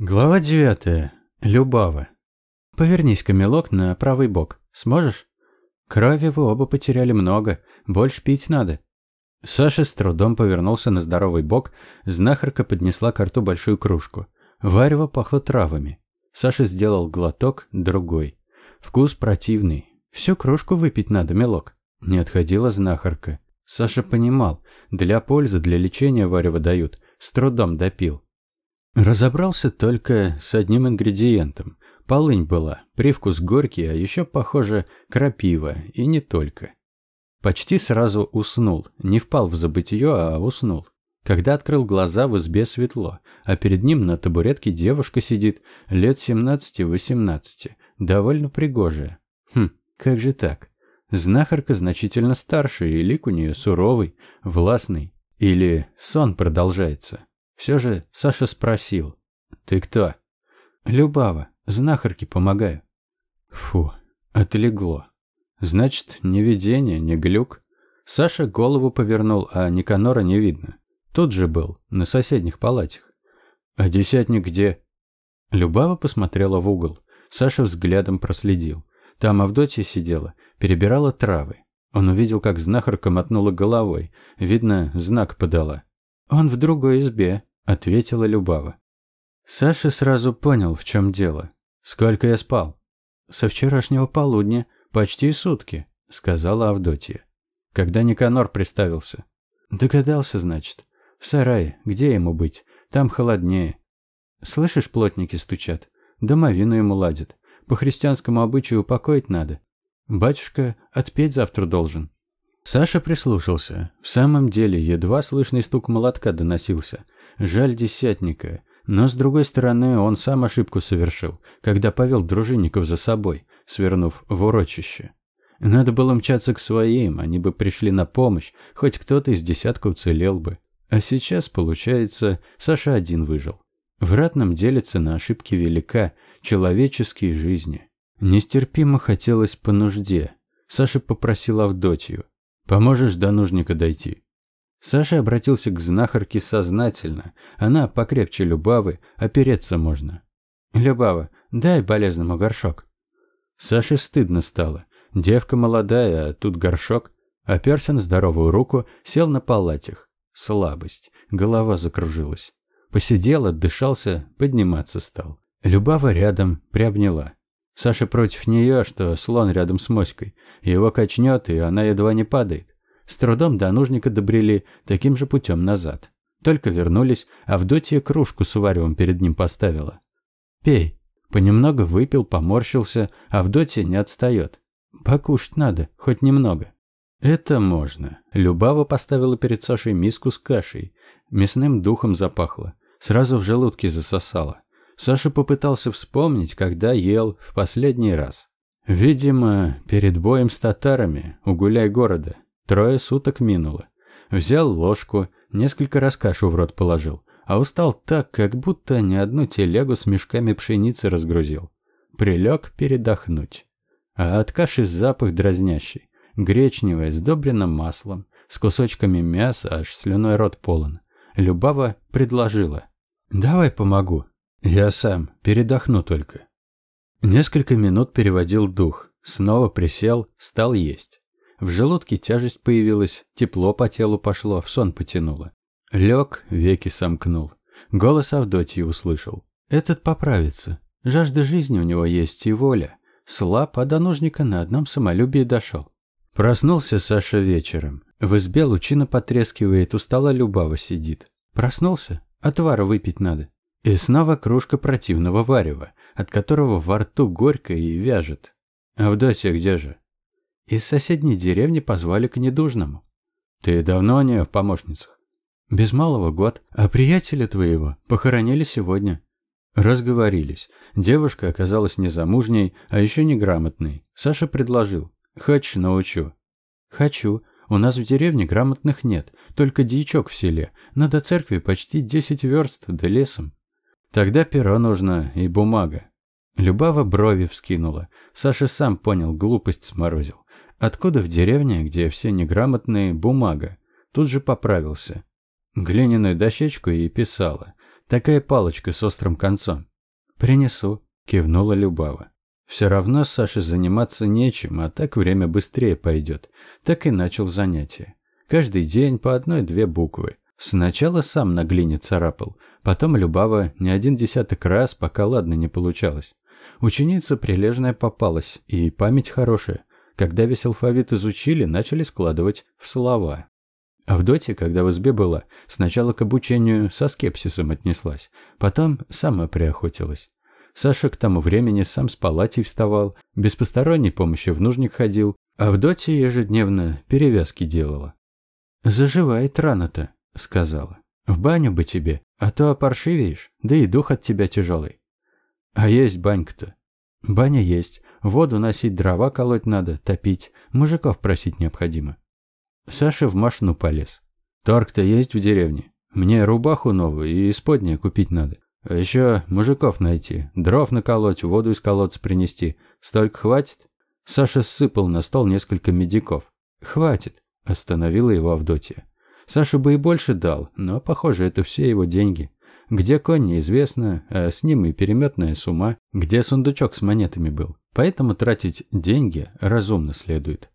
Глава девятая. Любава. Повернись, Камелок, на правый бок. Сможешь? Крови вы оба потеряли много. Больше пить надо. Саша с трудом повернулся на здоровый бок. Знахарка поднесла к рту большую кружку. Варево пахло травами. Саша сделал глоток, другой. Вкус противный. Всю кружку выпить надо, мелок. Не отходила знахарка. Саша понимал, для пользы, для лечения варево дают. С трудом допил. Разобрался только с одним ингредиентом. Полынь была, привкус горький, а еще, похоже, крапива, и не только. Почти сразу уснул, не впал в забытье, а уснул. Когда открыл глаза, в избе светло, а перед ним на табуретке девушка сидит, лет 17-18, довольно пригожая. Хм, как же так? Знахарка значительно старше, и лик у нее суровый, властный. Или сон продолжается. Все же Саша спросил. «Ты кто?» «Любава. Знахарке помогаю». Фу, отлегло. Значит, не видение, не глюк. Саша голову повернул, а Никанора не видно. Тут же был, на соседних палатах. «А десятник где?» Любава посмотрела в угол. Саша взглядом проследил. Там Авдотья сидела, перебирала травы. Он увидел, как знахарка мотнула головой. Видно, знак подала. «Он в другой избе», ответила Любава. Саша сразу понял, в чем дело. Сколько я спал? Со вчерашнего полудня, почти сутки, сказала Авдотья. Когда Никанор приставился. Догадался, значит. В сарае, где ему быть? Там холоднее. Слышишь, плотники стучат. Домовину ему ладят. По христианскому обычаю упокоить надо. Батюшка отпеть завтра должен. Саша прислушался. В самом деле, едва слышный стук молотка доносился. Жаль десятника. Но, с другой стороны, он сам ошибку совершил, когда повел дружинников за собой, свернув в урочище. Надо было мчаться к своим, они бы пришли на помощь, хоть кто-то из десятка уцелел бы. А сейчас, получается, Саша один выжил. В ратном делится на ошибки велика, человеческие жизни. Нестерпимо хотелось по нужде. Саша попросил Авдотью. «Поможешь до нужника дойти?» Саша обратился к знахарке сознательно. Она покрепче Любавы, опереться можно. «Любава, дай болезному горшок». Саше стыдно стало. Девка молодая, а тут горшок. Оперся на здоровую руку, сел на палатях. Слабость. Голова закружилась. Посидел, отдышался, подниматься стал. Любава рядом приобняла. Саша против нее, что слон рядом с моськой. Его качнет, и она едва не падает. С трудом до нужника добрели таким же путем назад. Только вернулись, а Авдотья кружку с варевом перед ним поставила. «Пей». Понемногу выпил, поморщился, а Авдотья не отстает. «Покушать надо, хоть немного». «Это можно». Любава поставила перед Сашей миску с кашей. Мясным духом запахло. Сразу в желудке засосало. Саша попытался вспомнить, когда ел в последний раз. Видимо, перед боем с татарами у гуляй города. Трое суток минуло. Взял ложку, несколько раз кашу в рот положил, а устал так, как будто не одну телегу с мешками пшеницы разгрузил. Прилег передохнуть. А от каши запах дразнящий. Гречневая, сдобрена маслом, с кусочками мяса, аж слюной рот полон. Любава предложила. «Давай помогу. Я сам, передохну только». Несколько минут переводил дух, снова присел, стал есть. В желудке тяжесть появилась, тепло по телу пошло, в сон потянуло. Лег, веки сомкнул. Голос Авдотьи услышал. «Этот поправится. Жажда жизни у него есть и воля. Слаб, а до нужника на одном самолюбии дошел». Проснулся Саша вечером. В избе лучина потрескивает, у стола Любава сидит. Проснулся? Отвара выпить надо. И снова кружка противного варева, от которого во рту горько и вяжет. «Авдотья где же?» Из соседней деревни позвали к недужному. Ты давно не в помощницах? Без малого год. А приятеля твоего похоронили сегодня. Разговорились. Девушка оказалась незамужней, а еще неграмотной. Саша предложил. Хочешь, научу. Хочу. У нас в деревне грамотных нет, только дьячок в селе, но до церкви почти десять верст, да лесом. Тогда перо нужно и бумага. Любава брови вскинула. Саша сам понял, глупость сморозил. Откуда в деревне, где все неграмотные, бумага? Тут же поправился. Глиняную дощечку и писала. Такая палочка с острым концом. «Принесу», – кивнула Любава. Все равно Саше заниматься нечем, а так время быстрее пойдет. Так и начал занятие. Каждый день по одной-две буквы. Сначала сам на глине царапал, потом Любава не один десяток раз, пока ладно не получалось. Ученица прилежная попалась, и память хорошая. Когда весь алфавит изучили, начали складывать в слова. Авдотья, когда в избе была, сначала к обучению со скепсисом отнеслась, потом сама приохотилась. Саша к тому времени сам с палатей вставал, без посторонней помощи в нужник ходил, а Авдотья ежедневно перевязки делала. «Заживает рана-то», — сказала. «В баню бы тебе, а то опаршивеешь, да и дух от тебя тяжелый». «А есть банька-то?» «Баня есть, воду носить, дрова колоть надо, топить, мужиков просить необходимо». Саша в машину полез. «Торг-то есть в деревне? Мне рубаху новую и исподнее купить надо. А еще мужиков найти, дров наколоть, воду из колодца принести. Столько хватит? Саша сыпал на стол несколько медиков. Хватит, остановила его Авдотья. Саша бы и больше дал, но, похоже, это все его деньги. Где конь, неизвестно, а с ним и переметная сумма, где сундучок с монетами был. Поэтому тратить деньги разумно следует.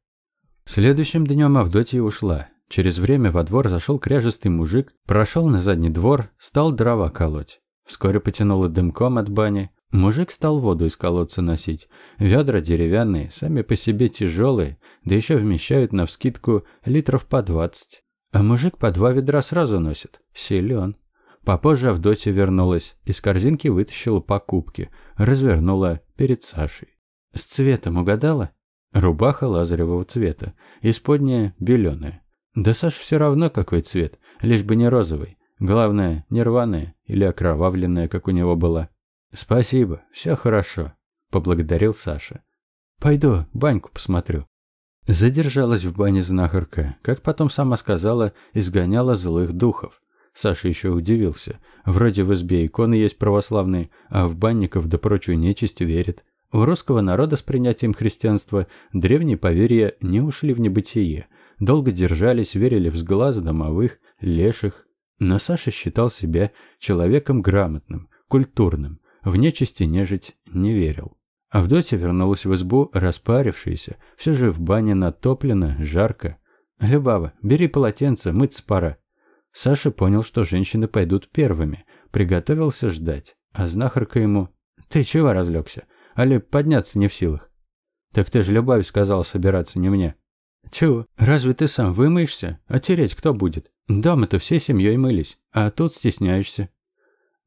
Следующим днем Авдотья ушла. Через время во двор зашел кряжестый мужик, прошел на задний двор, стал дрова колоть. Вскоре потянуло дымком от бани. Мужик стал воду из колодца носить. Ведра деревянные, сами по себе тяжелые, да еще вмещают навскидку литров по двадцать. А мужик по два ведра сразу носит. Силен. Попозже Авдотья вернулась, из корзинки вытащила покупки, развернула перед Сашей. С цветом угадала? Рубаха лазаревого цвета, исподняя беленая. Да Саш все равно какой цвет, лишь бы не розовый. Главное, не рваная или окровавленная, как у него была. «Спасибо, все хорошо», – поблагодарил Саша. «Пойду баньку посмотрю». Задержалась в бане знахарка, как потом сама сказала, изгоняла злых духов. Саша еще удивился. Вроде в избе иконы есть православные, а в банников да прочую нечисть верит. У русского народа с принятием христианства древние поверья не ушли в небытие. Долго держались, верили в сглаз домовых, леших, но Саша считал себя человеком грамотным, культурным, в нечисти нежить не верил. Авдотья вернулась в избу, распарившаяся, все же в бане натоплено, жарко. «Любава, бери полотенце, мыться пора». Саша понял, что женщины пойдут первыми, приготовился ждать, а знахарка ему «Ты чего разлегся? Али подняться не в силах?» «Так ты же Любави сказал собираться, не мне». «Чего? Разве ты сам вымоешься? А тереть кто будет?» Дома-то все семьей мылись, а тут стесняешься.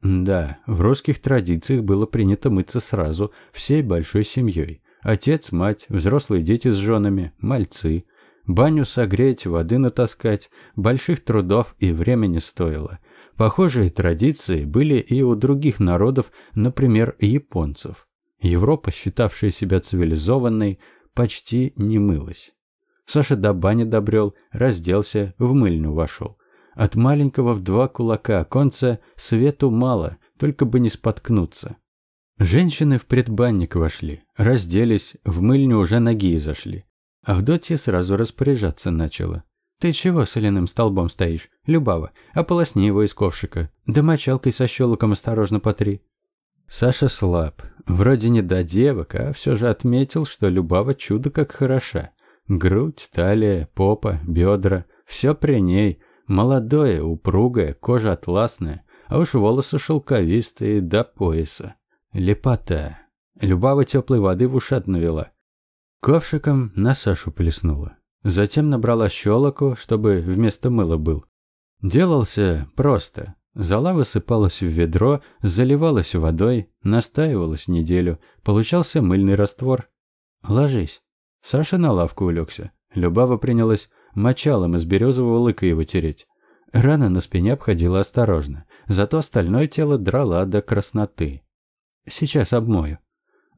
Да, в русских традициях было принято мыться сразу, всей большой семьей. Отец, мать, взрослые дети с женами, мальцы. Баню согреть, воды натаскать, больших трудов и времени стоило. Похожие традиции были и у других народов, например, японцев. Европа, считавшая себя цивилизованной, почти не мылась. Саша до бани добрел, разделся, в мыльню вошел. От маленького в два кулака оконца свету мало, только бы не споткнуться. Женщины в предбанник вошли, разделись, в мыльню уже ноги зашли. Авдотья сразу распоряжаться начала. «Ты чего соляным столбом стоишь? Любава, ополосни его из ковшика. Да мочалкой со щелоком осторожно потри». Саша слаб. Вроде не до девок, а все же отметил, что Любава чудо как хороша. Грудь, талия, попа, бедра – все при ней. Молодое, упругое, кожа атласная, а уж волосы шелковистые до пояса. Лепота. Любава теплой воды в ушат навела. Ковшиком на Сашу плеснула. Затем набрала щелоку, чтобы вместо мыла был. Делался просто. Зола высыпалась в ведро, заливалась водой, настаивалась неделю. Получался мыльный раствор. «Ложись». Саша на лавку улегся. Любава принялась мочалом из березового лыка его тереть. Рана на спине обходила осторожно, зато остальное тело драла до красноты. «Сейчас обмою».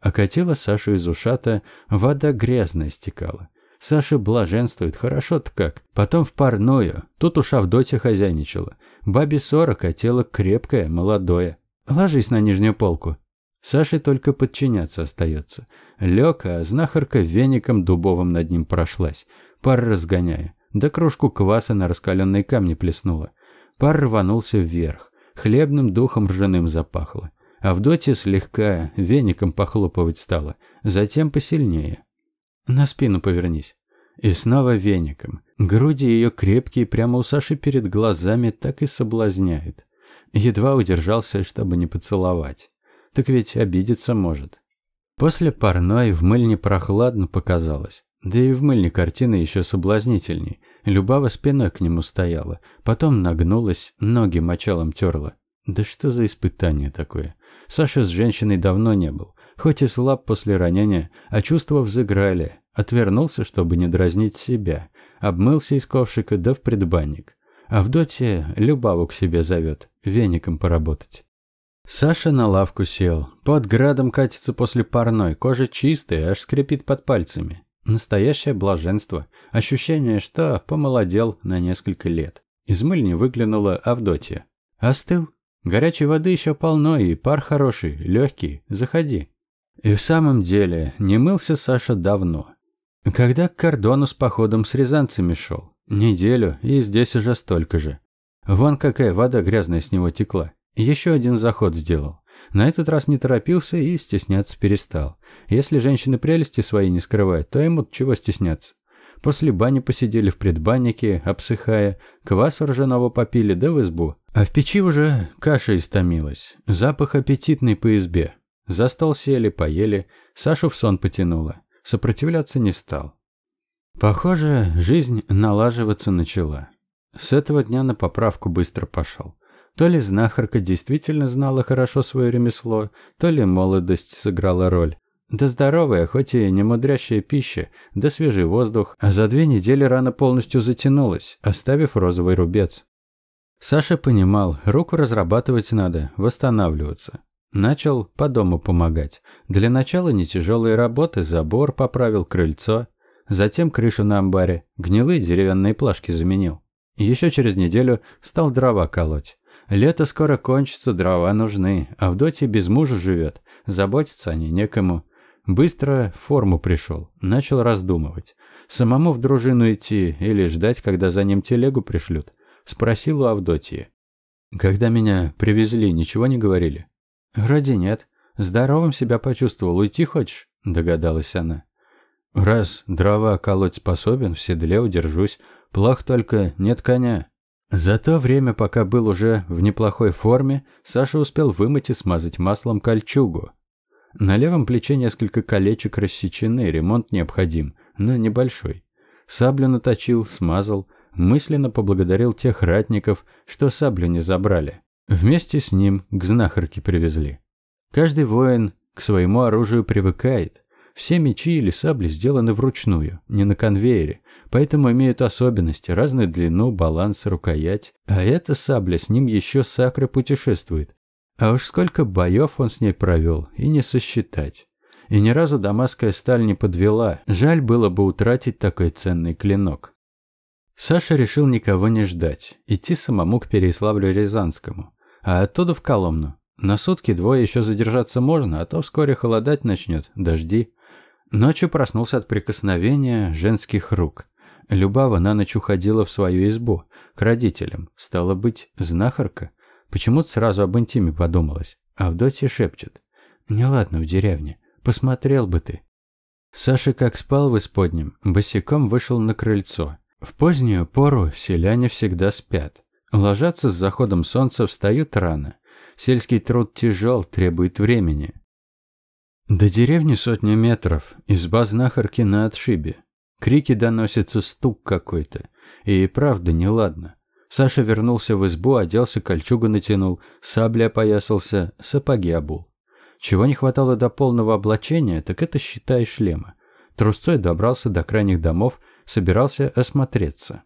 Окатила Сашу из ушата, вода грязная стекала. Саша блаженствует, хорошо-то как. Потом в парную, тут уж Авдотья хозяйничала. Бабе сорок, а тело крепкое, молодое. Ложись на нижнюю полку. Саше только подчиняться остается. Лег, а знахарка веником дубовым над ним прошлась, пар разгоняя. Да кружку кваса на раскаленные камни плеснула. Пар рванулся вверх. Хлебным духом ржаным запахло. Авдотья слегка веником похлопывать стала, затем посильнее. «На спину повернись». И снова веником. Груди ее крепкие, прямо у Саши перед глазами, так и соблазняют. Едва удержался, чтобы не поцеловать. Так ведь обидеться может. После парной в мыльне прохладно показалось. Да и в мыльне картина еще соблазнительней. Любава спиной к нему стояла, потом нагнулась, ноги мочалом терла. Да что за испытание такое? Саша с женщиной давно не был. Хоть и слаб после ранения, а чувства взыграли. Отвернулся, чтобы не дразнить себя. Обмылся из ковшика, да в предбанник. Авдотья Любаву к себе зовет, веником поработать. Саша на лавку сел. Под градом катится после парной, кожа чистая, аж скрипит под пальцами. Настоящее блаженство. Ощущение, что помолодел на несколько лет. Из мыльни выглянула Авдотья. «Остыл? Горячей воды еще полно, и пар хороший, легкий. Заходи». И в самом деле, не мылся Саша давно. Когда к кордону с походом с рязанцами шел. Неделю, и здесь уже столько же. Вон какая вода грязная с него текла. Еще один заход сделал. На этот раз не торопился и стесняться перестал. Если женщины прелести свои не скрывают, то ему чего стесняться. После бани посидели в предбаннике, обсыхая, квас ржаного попили, да в избу. А в печи уже каша истомилась, запах аппетитный по избе. За стол сели, поели, Сашу в сон потянуло. Сопротивляться не стал. Похоже, жизнь налаживаться начала. С этого дня на поправку быстро пошел. То ли знахарка действительно знала хорошо свое ремесло, то ли молодость сыграла роль. Да здоровая, хоть и не мудрящая пища, да свежий воздух, а за две недели рана полностью затянулась, оставив розовый рубец. Саша понимал, руку разрабатывать надо, восстанавливаться. Начал по дому помогать. Для начала не тяжелые работы, забор поправил, крыльцо. Затем крышу на амбаре, гнилые деревянные плашки заменил. Еще через неделю стал дрова колоть. Лето скоро кончится, дрова нужны. а Авдотья без мужа живет. Заботиться о ней некому. Быстро в форму пришел. Начал раздумывать. Самому в дружину идти или ждать, когда за ним телегу пришлют? Спросил у Авдотьи. Когда меня привезли, ничего не говорили? Вроде нет. Здоровым себя почувствовал. Уйти хочешь? Догадалась она. Раз дрова колоть способен, в седле удержусь. Плох только нет коня. За то время, пока был уже в неплохой форме, Саша успел вымыть и смазать маслом кольчугу. На левом плече несколько колечек рассечены, ремонт необходим, но небольшой. Саблю наточил, смазал, мысленно поблагодарил тех ратников, что саблю не забрали. Вместе с ним к знахарке привезли. Каждый воин к своему оружию привыкает. Все мечи или сабли сделаны вручную, не на конвейере, поэтому имеют особенности, разную длину, баланс, рукоять. А эта сабля с ним еще с путешествует. А уж сколько боев он с ней провел, и не сосчитать. И ни разу дамасская сталь не подвела, жаль было бы утратить такой ценный клинок. Саша решил никого не ждать, идти самому к Переяславлю-Рязанскому, а оттуда в Коломну. На сутки двое еще задержаться можно, а то вскоре холодать начнет, дожди. Ночью проснулся от прикосновения женских рук. Любава на ночь уходила в свою избу, к родителям. Стало быть, знахарка. Почему-то сразу об интиме подумалось. Авдотья шепчет. «Неладно в деревне. Посмотрел бы ты». Саша как спал в исподнем, босиком вышел на крыльцо. В позднюю пору селяне всегда спят. Ложатся с заходом солнца, встают рано. Сельский труд тяжел, требует времени. До деревни сотни метров, изба знахарки на отшибе. Крики доносятся, стук какой-то. И правда неладно. Саша вернулся в избу, оделся, кольчугу натянул, сабли опоясался, сапоги обул. Чего не хватало до полного облачения, так это щита и шлема. Трусцой добрался до крайних домов, собирался осмотреться.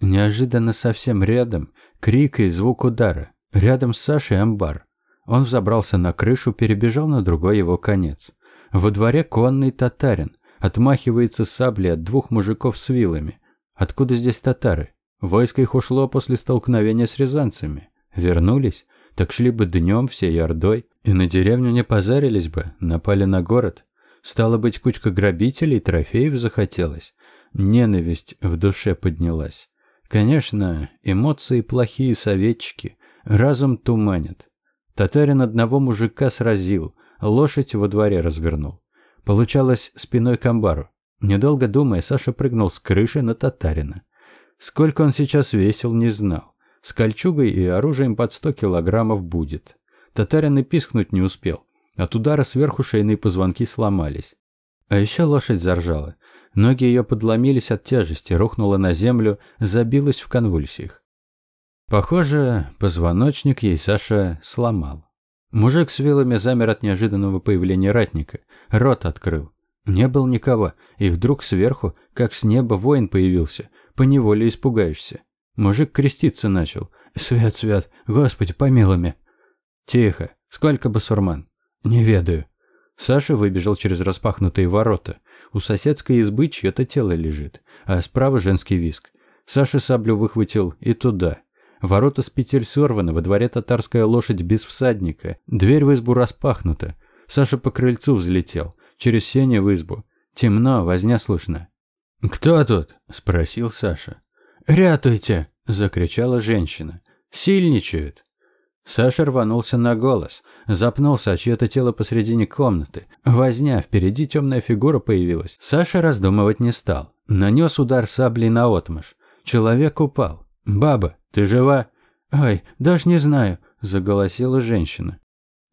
Неожиданно совсем рядом крик и звук удара. Рядом с Сашей амбар. Он взобрался на крышу, перебежал на другой его конец. Во дворе конный татарин. Отмахивается саблей от двух мужиков с вилами. Откуда здесь татары? Войско их ушло после столкновения с рязанцами. Вернулись? Так шли бы днем всей ордой. И на деревню не позарились бы, напали на город. Стало быть, кучка грабителей, трофеев захотелось. Ненависть в душе поднялась. Конечно, эмоции плохие советчики, разум туманят. Татарин одного мужика сразил, лошадь во дворе развернул. Получалось спиной к амбару. Недолго думая, Саша прыгнул с крыши на татарина. Сколько он сейчас весил, не знал. С кольчугой и оружием под сто килограммов будет. Татарин и пискнуть не успел. От удара сверху шейные позвонки сломались. А еще лошадь заржала. Ноги ее подломились от тяжести, рухнула на землю, забилась в конвульсиях. Похоже, позвоночник ей Саша сломал. Мужик с вилами замер от неожиданного появления ратника. Рот открыл. Не было никого, и вдруг сверху, как с неба, воин появился. Поневоле испугаешься. Мужик креститься начал. «Свят, свят, Господи, помилуй меня!» «Тихо. Сколько басурман?» «Не ведаю». Саша выбежал через распахнутые ворота. У соседской избы чье-то тело лежит, а справа женский виск. Саша саблю выхватил и туда. Ворота с петель сорваны, во дворе татарская лошадь без всадника. Дверь в избу распахнута. Саша по крыльцу взлетел через сене в избу. Темно, возня слышно. «Кто тут?» – спросил Саша. «Рятуйте!» – закричала женщина. «Сильничают!» Саша рванулся на голос, запнулся о чье-то тело посредине комнаты. Возня, впереди темная фигура появилась. Саша раздумывать не стал. Нанес удар саблей на отмаш. Человек упал. «Баба, ты жива?» «Ой, даже не знаю», – заголосила женщина.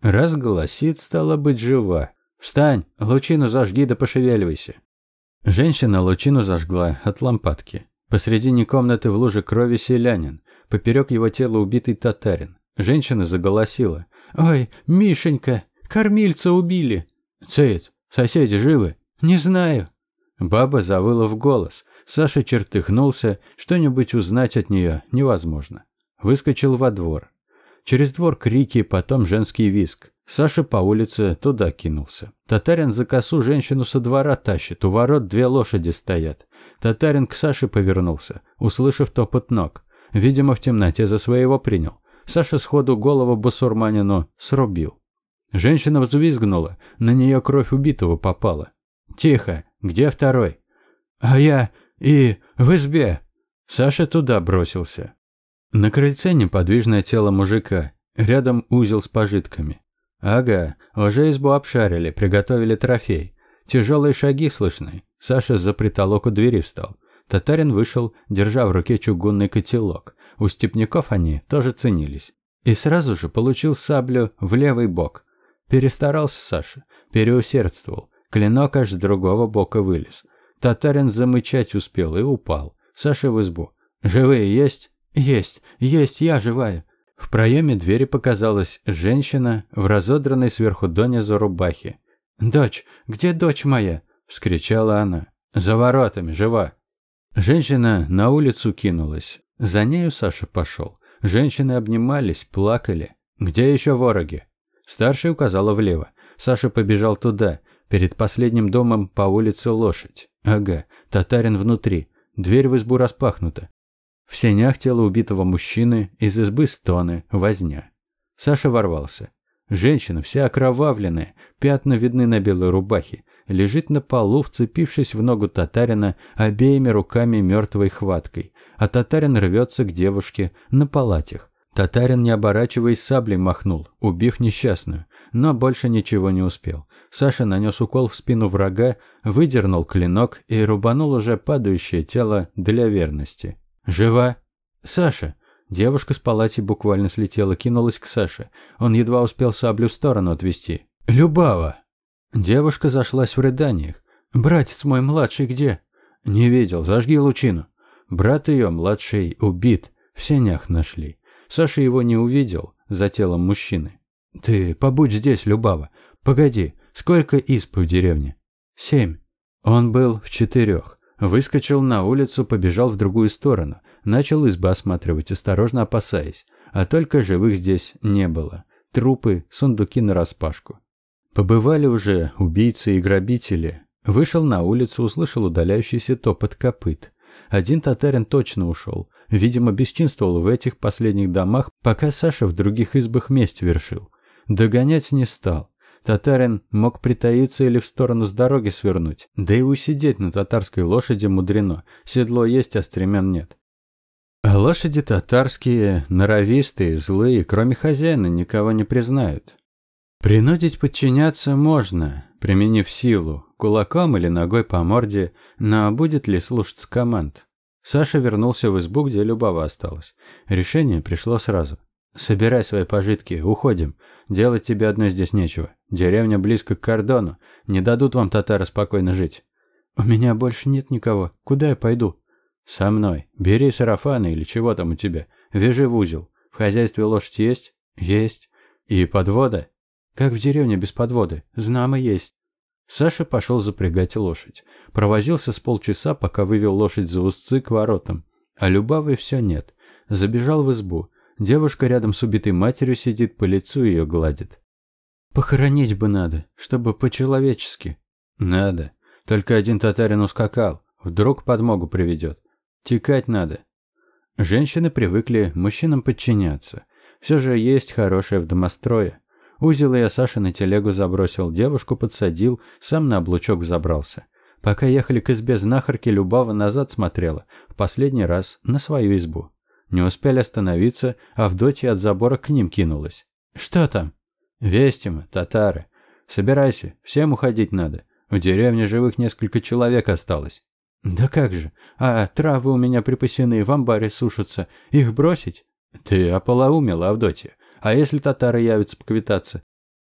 Раз голосит, стала быть жива. «Встань! Лучину зажги да пошевеливайся!» Женщина лучину зажгла от лампадки. Посредине комнаты в луже крови селянин. Поперек его тела убитый татарин. Женщина заголосила. «Ой, Мишенька! Кормильца убили!» «Цыц! Соседи живы?» «Не знаю!» Баба завыла в голос. Саша чертыхнулся. Что-нибудь узнать от нее невозможно. Выскочил во двор. Через двор крики, потом женский виск. Саша по улице туда кинулся. Татарин за косу женщину со двора тащит, у ворот две лошади стоят. Татарин к Саше повернулся, услышав топот ног. Видимо, в темноте за своего принял. Саша сходу голову басурманину срубил. Женщина взвизгнула, на нее кровь убитого попала. «Тихо! Где второй?» «А я и в избе!» Саша туда бросился. На крыльце неподвижное тело мужика, рядом узел с пожитками. Ага, уже избу обшарили, приготовили трофей. Тяжелые шаги слышны. Саша за притолок у двери встал. Татарин вышел, держа в руке чугунный котелок. У степняков они тоже ценились. И сразу же получил саблю в левый бок. Перестарался Саша, переусердствовал. Клинок аж с другого бока вылез. Татарин замычать успел и упал. Саша в избу. «Живые есть?» «Есть, есть, я живая». В проеме двери показалась женщина в разодранной сверху донизу рубахе. «Дочь, где дочь моя?» – вскричала она. «За воротами, жива». Женщина на улицу кинулась. За нею Саша пошел. Женщины обнимались, плакали. «Где еще вороги?» Старшая указала влево. Саша побежал туда. Перед последним домом по улице лошадь. Ага, татарин внутри. Дверь в избу распахнута. В сенях тело убитого мужчины, из избы стоны, возня. Саша ворвался. Женщина, вся окровавленная, пятна видны на белой рубахе, лежит на полу, вцепившись в ногу татарина обеими руками мертвой хваткой, а татарин рвется к девушке на палатях. Татарин, не оборачиваясь, саблей махнул, убив несчастную, но больше ничего не успел. Саша нанес укол в спину врага, выдернул клинок и рубанул уже падающее тело для верности. «Жива?» «Саша!» Девушка с палати буквально слетела, кинулась к Саше. Он едва успел саблю в сторону отвести. «Любава!» Девушка зашлась в рыданиях. «Братец мой младший где?» «Не видел. Зажги лучину». Брат ее, младший, убит. В сенях нашли. Саша его не увидел за телом мужчины. «Ты побудь здесь, Любава. Погоди, сколько исп в деревне?» «Семь». Он был в четырех. Выскочил на улицу, побежал в другую сторону. Начал избы осматривать, осторожно опасаясь. А только живых здесь не было. Трупы, сундуки нараспашку. Побывали уже убийцы и грабители. Вышел на улицу, услышал удаляющийся топот копыт. Один татарин точно ушел. Видимо, бесчинствовал в этих последних домах, пока Саша в других избах месть вершил. Догонять не стал. Татарин мог притаиться или в сторону с дороги свернуть. Да и усидеть на татарской лошади мудрено. Седло есть, а стремен нет. А лошади татарские, норовистые, злые, кроме хозяина, никого не признают. Принудить подчиняться можно, применив силу, кулаком или ногой по морде, но будет ли слушаться команд? Саша вернулся в избу, где Любава осталась. Решение пришло сразу. «Собирай свои пожитки, уходим. Делать тебе одной здесь нечего. Деревня близко к кордону. Не дадут вам татары спокойно жить». «У меня больше нет никого. Куда я пойду?» «Со мной. Бери сарафаны или чего там у тебя. Вяжи в узел. В хозяйстве лошадь есть?» «Есть. И подвода?» «Как в деревне без подводы. Знамо есть». Саша пошел запрягать лошадь. Провозился с полчаса, пока вывел лошадь за узцы к воротам. А Любавы все нет. Забежал в избу. Девушка рядом с убитой матерью сидит, по лицу ее гладит. «Похоронить бы надо, чтобы по-человечески». «Надо. Только один татарин ускакал. Вдруг подмогу приведет. Текать надо». Женщины привыкли мужчинам подчиняться. Все же есть хорошее в домострое. Узел я Саша на телегу забросил, девушку подсадил, сам на облучок забрался. Пока ехали к избе знахарки, Любава назад смотрела, в последний раз на свою избу. Не успели остановиться, а Авдотья от забора к ним кинулась. «Что там?» «Вести мы, татары. Собирайся, всем уходить надо. В деревне живых несколько человек осталось». «Да как же? А травы у меня припасены, в амбаре сушатся. Их бросить?» «Ты ополоумела, Авдотья. А если татары явятся поквитаться?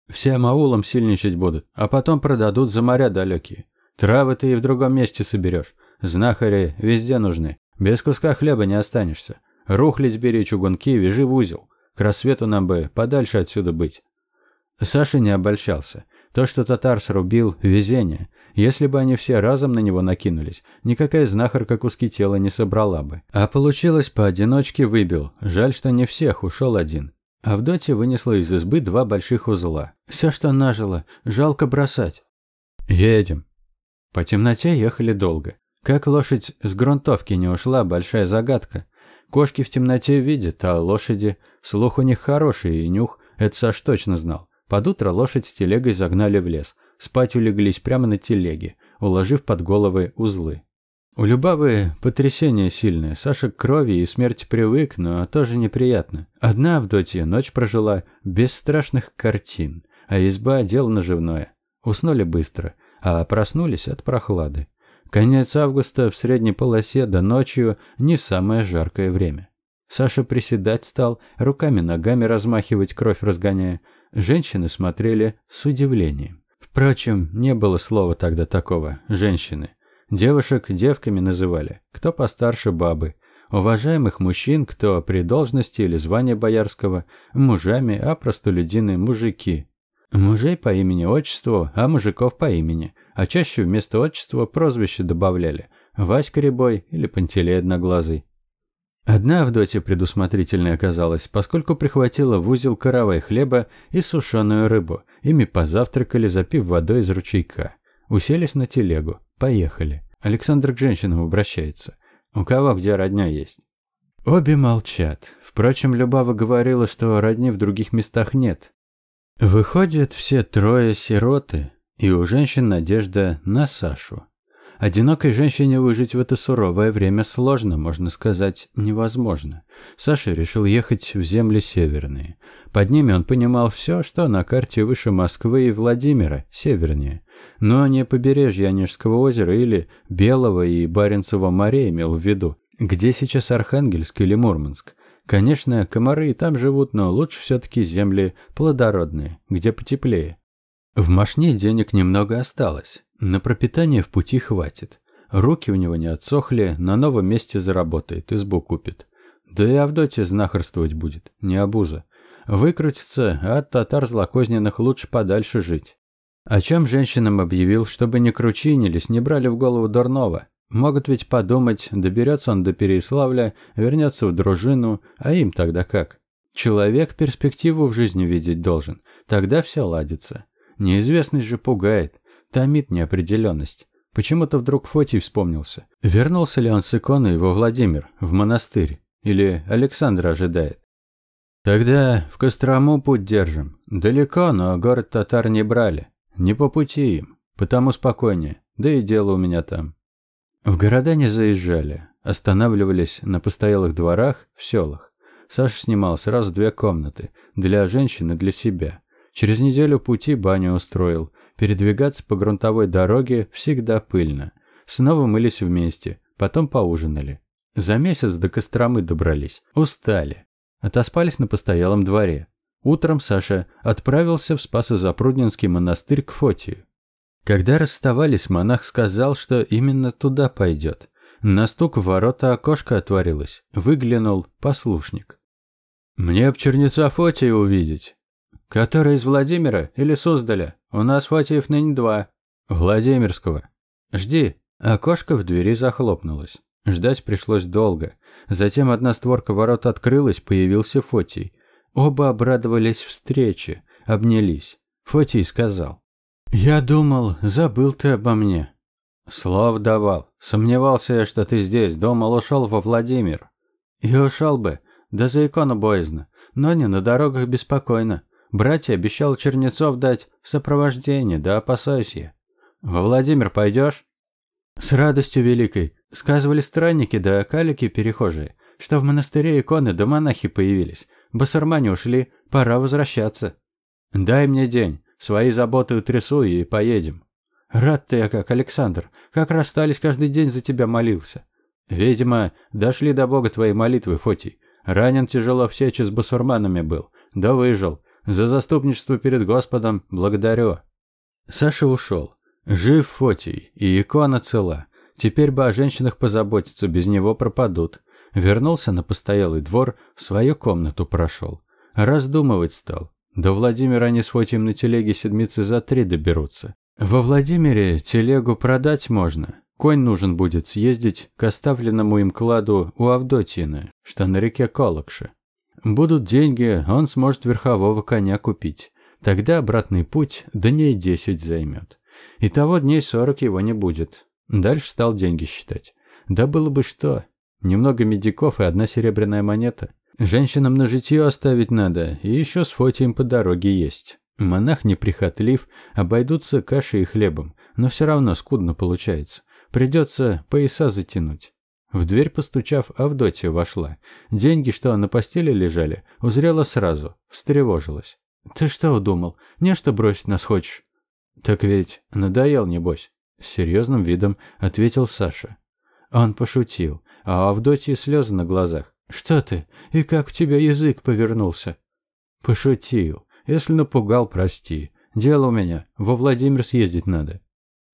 Всем аулом сильничать будут, а потом продадут за моря далекие. Травы ты и в другом месте соберешь. Знахари везде нужны. Без куска хлеба не останешься. Рухлить бери чугунки, вяжи в узел. К рассвету нам бы подальше отсюда быть. Саша не обольщался. То, что татар срубил – везение. Если бы они все разом на него накинулись, никакая знахарка куски тела не собрала бы. А получилось, поодиночке выбил. Жаль, что не всех, ушел один. Авдотья вынесла из избы два больших узла. «Все, что нажило, жалко бросать». «Едем». По темноте ехали долго. Как лошадь с грунтовки не ушла, большая загадка. Кошки в темноте видят, а лошади... Слух у них хороший, и нюх, это Саш точно знал. Под утро лошадь с телегой загнали в лес. Спать улеглись прямо на телеге, уложив под головы узлы. У Любавы потрясение сильное. Саша к крови и смерти привык, но тоже неприятно. Одна Авдотья ночь прожила без страшных картин, а изба – дело наживное. Уснули быстро, а проснулись от прохлады. Конец августа в средней полосе до ночью не самое жаркое время. Саша приседать стал, руками-ногами размахивать, кровь разгоняя. Женщины смотрели с удивлением. Впрочем, не было слова тогда такого «женщины». Девушек девками называли, кто постарше бабы. Уважаемых мужчин, кто при должности или звании боярского, мужами, а простолюдины – мужики. Мужей по имени-отчеству, а мужиков по имени, а чаще вместо отчества прозвище добавляли – Васька Рябой или Пантелей Одноглазый. Одна Авдотья предусмотрительной оказалась, поскольку прихватила в узел каравай хлеба и сушеную рыбу. Ими позавтракали, запив водой из ручейка. Уселись на телегу. Поехали. Александр к женщинам обращается. У кого где родня есть? Обе молчат. Впрочем, Любава говорила, что родни в других местах нет. Выходят все трое сироты, и у женщин надежда на Сашу. Одинокой женщине выжить в это суровое время сложно, можно сказать, невозможно. Саша решил ехать в земли северные. Под ними он понимал все, что на карте выше Москвы и Владимира, севернее. Но не побережье Онежского озера или Белого и Баренцева моря имел в виду. Где сейчас Архангельск или Мурманск? Конечно, комары и там живут, но лучше все-таки земли плодородные, где потеплее. В Машне денег немного осталось. На пропитание в пути хватит. Руки у него не отсохли, на новом месте заработает, избу купит. Да и Авдотья знахарствовать будет, не обуза. Выкрутится, а от татар злокозненных лучше подальше жить. О чем женщинам объявил, чтобы не кручинились, не брали в голову дурного. Могут ведь подумать, доберется он до Переславля, вернется в дружину, а им тогда как? Человек перспективу в жизни видеть должен, тогда все ладится. Неизвестность же пугает, томит неопределенность. Почему-то вдруг Фотий вспомнился. Вернулся ли он с иконой во Владимир, в монастырь? Или Александр ожидает? Тогда в Кострому путь держим. Далеко, но город татар не брали. Не по пути им, потому спокойнее. Да и дело у меня там. В города не заезжали. останавливались на постоялых дворах в селах. Саша снимал сразу две комнаты, для женщины для себя. Через неделю пути баню устроил. Передвигаться по грунтовой дороге всегда пыльно. Снова мылись вместе, потом поужинали. За месяц до Костромы добрались. Устали. Отоспались на постоялом дворе. Утром Саша отправился в Спасо-Запрудненский монастырь к Фотию. Когда расставались, монах сказал, что именно туда пойдет. На стук в ворота окошко отворилось. Выглянул послушник. «Мне б чернеца Фотия увидеть». «Который из Владимира или Суздаля? У нас Фотиев ныне два». «Владимирского». «Жди». Окошко в двери захлопнулось. Ждать пришлось долго. Затем одна створка ворот открылась, появился Фотий. Оба обрадовались встрече, обнялись. Фотий сказал. «Я думал, забыл ты обо мне». «Слов давал. Сомневался я, что ты здесь. Думал, ушел во Владимир». «И ушел бы. Да за икону боязно. Но не на дорогах беспокойно. Братья обещал Чернецов дать в сопровождение, да опасаюсь я. Во Владимир пойдешь?» «С радостью великой. Сказывали странники да калики перехожие, что в монастыре иконы да монахи появились. Басармане ушли, пора возвращаться. Дай мне день, свои заботы утрясу и поедем. Рад ты я как, Александр, как расстались, каждый день за тебя молился. Видимо, дошли до Бога твои молитвы, Фотий. Ранен тяжело в сече с басурманами был, да выжил. За заступничество перед Господом благодарю. Саша ушел. Жив Фотий, и икона цела. Теперь бы о женщинах позаботиться, без него пропадут. Вернулся на постоялый двор, в свою комнату прошел. Раздумывать стал. До Владимира они с Фотием на телеге седмицы за три доберутся. Во Владимире телегу продать можно. Конь нужен будет съездить к оставленному им кладу у Авдотьины, что на реке Колокше. Будут деньги, он сможет верхового коня купить. Тогда обратный путь дней десять займет. Итого дней сорок его не будет. Дальше стал деньги считать. Да было бы что. Немного медиков и одна серебряная монета. Женщинам на житье оставить надо, и еще с Фотием по дороге есть. Монах неприхотлив, обойдутся кашей и хлебом, но все равно скудно получается. Придется пояса затянуть. В дверь постучав, Авдотья вошла. Деньги, что на постели лежали, узрела сразу, встревожилась. «Ты что удумал? Не что бросить нас хочешь?» «Так ведь надоел, небось». С серьезным видом ответил Саша. Он пошутил, а у Авдотьи слезы на глазах. «Что ты? И как в тебя язык повернулся?» «Пошутил. Если напугал, прости. Дело у меня. Во Владимир съездить надо».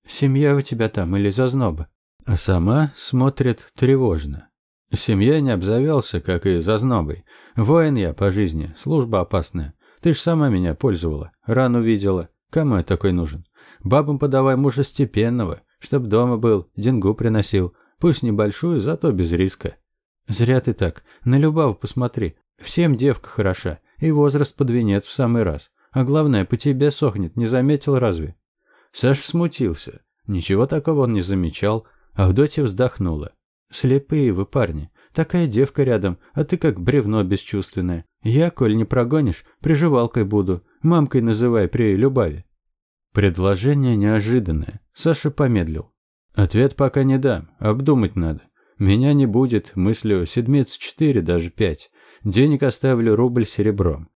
«Семья у тебя там или зазноба?» А сама смотрит тревожно. Семья не обзавелся, как и зазнобой. Воин я по жизни, служба опасная. Ты ж сама меня пользовала, рану видела. Кому я такой нужен? Бабам подавай мужа степенного, чтоб дома был, деньгу приносил. Пусть небольшую, зато без риска. Зря ты так. На Любаву посмотри. Всем девка хороша. И возраст под венец в самый раз. А главное, по тебе сохнет. Не заметил разве? Саш смутился. Ничего такого он не замечал. Авдотья вздохнула. Слепые вы, парни. Такая девка рядом, а ты как бревно бесчувственное. Я, коль не прогонишь, приживалкой буду. Мамкой называй при Любави. Предложение неожиданное. Саша помедлил. Ответ пока не дам, обдумать надо. Меня не будет, мыслю, седмиц четыре, даже пять. Денег оставлю рубль серебром.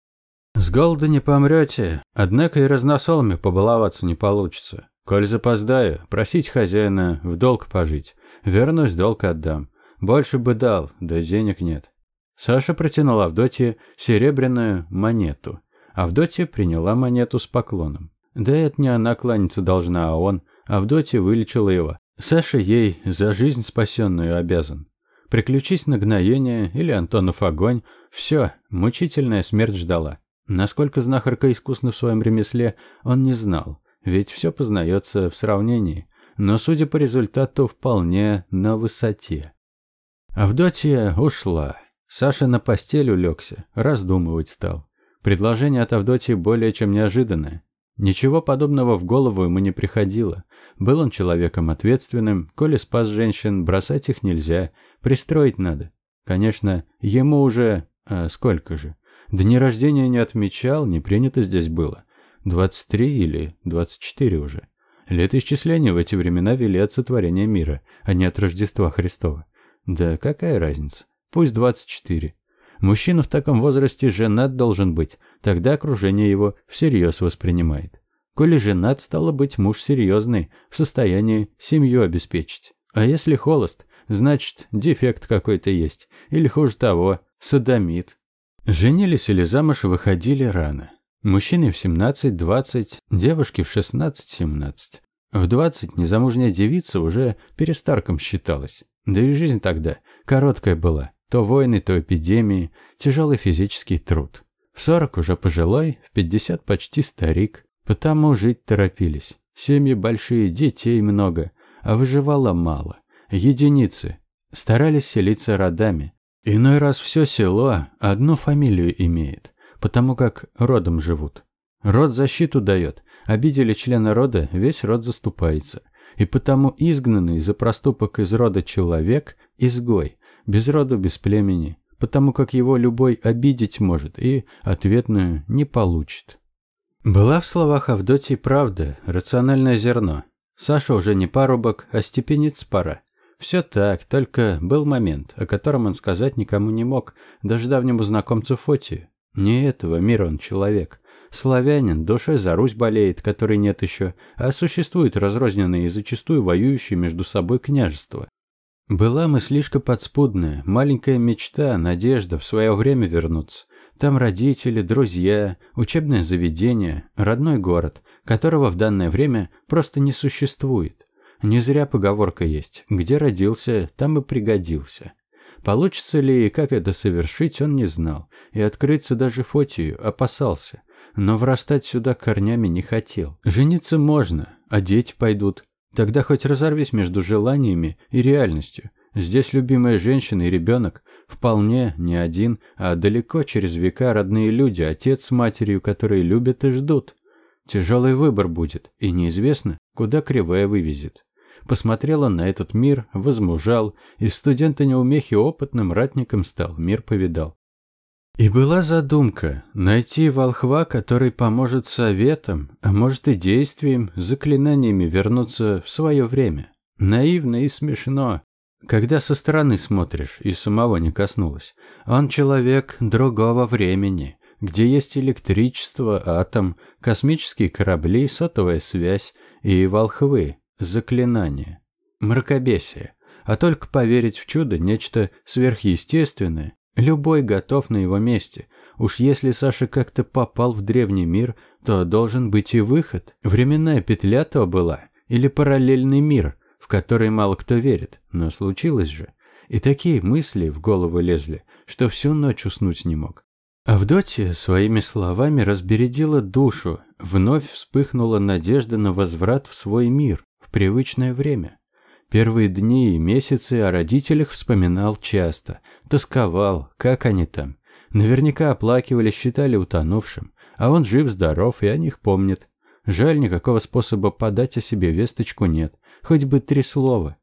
С голода не помрете, однако и разносолами побаловаться не получится. Коль запоздаю, просить хозяина в долг пожить. Вернусь, долг отдам. Больше бы дал, да денег нет. Саша протянул Авдотье серебряную монету. Авдотья приняла монету с поклоном. Да это не она кланяться должна, а он. Авдотья вылечила его. Саша ей за жизнь спасенную обязан. Приключись на гноение или Антонов огонь, все, мучительная смерть ждала. Насколько знахарка искусна в своем ремесле, он не знал, ведь все познается в сравнении, но, судя по результату, вполне на высоте. Авдотья ушла. Саша на постель улегся, раздумывать стал. Предложение от Авдотьи более чем неожиданное. Ничего подобного в голову ему не приходило. Был он человеком ответственным, коли спас женщин, бросать их нельзя, пристроить надо. Конечно, ему уже... А сколько же? Дни рождения не отмечал, не принято здесь было. 23 или 24 уже. Летоисчисления в эти времена вели от сотворения мира, а не от Рождества Христова. Да какая разница? Пусть 24. Мужчина в таком возрасте женат должен быть, тогда окружение его всерьез воспринимает. Коли женат, стало быть, муж серьезный, в состоянии семью обеспечить. А если холост, значит, дефект какой-то есть. Или хуже того, садомит. Женились или замуж выходили рано. Мужчины в 17-20, девушки в 16-17. В 20 незамужняя девица уже перестарком считалась. Да и жизнь тогда короткая была. То войны, то эпидемии, тяжелый физический труд. В 40 уже пожилой, в 50 почти старик. Потому жить торопились. Семьи большие, детей много, а выживало мало. Единицы. Старались селиться родами. Иной раз все село одну фамилию имеет, потому как родом живут. Род защиту дает. Обидели члена рода, весь род заступается. И потому изгнанный за проступок из рода человек – изгой, без рода, без племени, потому как его любой обидеть может и ответную не получит. Была в словах Авдотьи правда, рациональное зерно. Саша уже не парубок, а степенец пора. Все так, только был момент, о котором он сказать никому не мог, даже давнему знакомцу Фотию. Не этого мира он человек. Славянин, душой за Русь болеет, которой нет еще, а существуют разрозненные и зачастую воюющие между собой княжества. Была мыслишка подспудная, маленькая мечта, надежда в свое время вернуться. Там родители, друзья, учебное заведение, родной город, которого в данное время просто не существует. Не зря поговорка есть «где родился, там и пригодился». Получится ли и как это совершить, он не знал, и открыться даже Фотию опасался но врастать сюда корнями не хотел. Жениться можно, а дети пойдут. Тогда хоть разорвись между желаниями и реальностью. Здесь любимая женщина и ребенок вполне не один, а далеко через века родные люди, отец с матерью, которые любят и ждут. Тяжелый выбор будет, и неизвестно, куда кривая вывезет. Посмотрел он на этот мир, возмужал, из студента неумехи опытным ратником стал, мир повидал. И была задумка найти волхва, который поможет советом, а может и действием, заклинаниями вернуться в свое время. Наивно и смешно, когда со стороны смотришь и самого не коснулось. Он человек другого времени, где есть электричество, атом, космические корабли, сотовая связь и волхвы, заклинания. Мракобесие. А только поверить в чудо, нечто сверхъестественное, Любой готов на его месте. Уж если Саша как-то попал в древний мир, то должен быть и выход. Временная петля то была. Или параллельный мир, в который мало кто верит. Но случилось же. И такие мысли в голову лезли, что всю ночь уснуть не мог. Авдотья своими словами разбередила душу, вновь вспыхнула надежда на возврат в свой мир, привычное время. Первые дни и месяцы о родителях вспоминал часто, тосковал, как они там. Наверняка оплакивали, считали утонувшим, а он жив-здоров и о них помнит. Жаль, никакого способа подать о себе весточку нет, хоть бы три слова.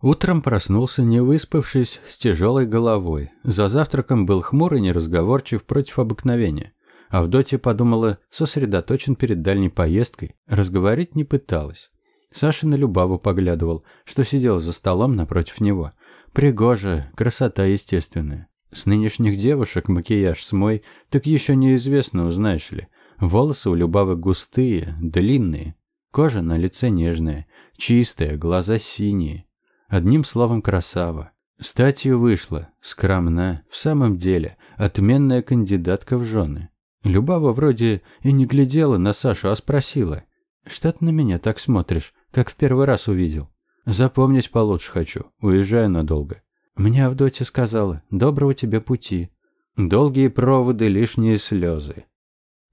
Утром проснулся, не выспавшись, с тяжелой головой. За завтраком был хмур и неразговорчив против обыкновения. Авдотья подумала, сосредоточен перед дальней поездкой, разговорить не пыталась. Саша на Любаву поглядывал, что сидел за столом напротив него. Пригожая, красота естественная. С нынешних девушек макияж смой, так еще неизвестно, узнаешь ли. Волосы у Любавы густые, длинные. Кожа на лице нежная, чистая, глаза синие. Одним словом, красава. Статью вышла, скромна, в самом деле, отменная кандидатка в жены. Любава вроде и не глядела на Сашу, а спросила. «Что ты на меня так смотришь? Как в первый раз увидел. Запомнить получше хочу. Уезжаю надолго. Мне Авдотья сказала, доброго тебе пути. Долгие проводы, лишние слезы.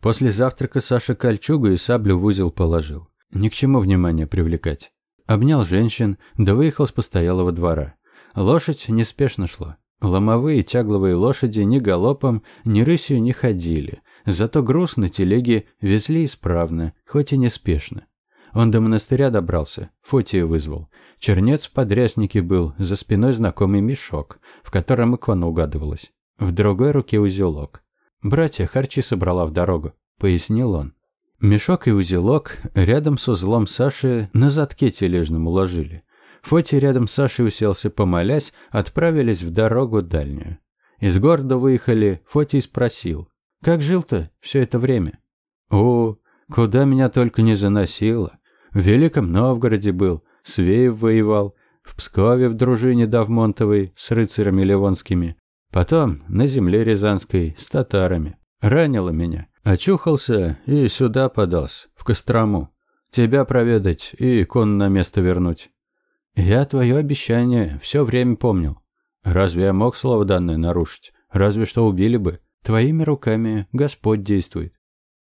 После завтрака Саша кольчугу и саблю в узел положил. Ни к чему внимания привлекать. Обнял женщин, да выехал с постоялого двора. Лошадь неспешно шла. Ломовые тягловые лошади ни галопом, ни рысью не ходили. Зато груз на телеге везли исправно, хоть и неспешно. Он до монастыря добрался, Фотия вызвал. Чернец в подряснике был, за спиной знакомый мешок, в котором икона угадывалась. В другой руке узелок. «Братья, харчи собрала в дорогу», — пояснил он. Мешок и узелок рядом с узлом Саши на задке тележном уложили. Фоти рядом с Сашей уселся, помолясь, отправились в дорогу дальнюю. Из города выехали, Фоти спросил, «Как жил-то все это время?» «О, куда меня только не заносило. В Великом Новгороде был, Свеев воевал, в Пскове в дружине Давмонтовой с рыцарями ливонскими, потом на земле Рязанской с татарами. Ранило меня. Очухался и сюда подался, в Кострому. Тебя проведать и икону на место вернуть. Я твое обещание все время помнил. Разве я мог слово данное нарушить? Разве что убили бы. Твоими руками Господь действует.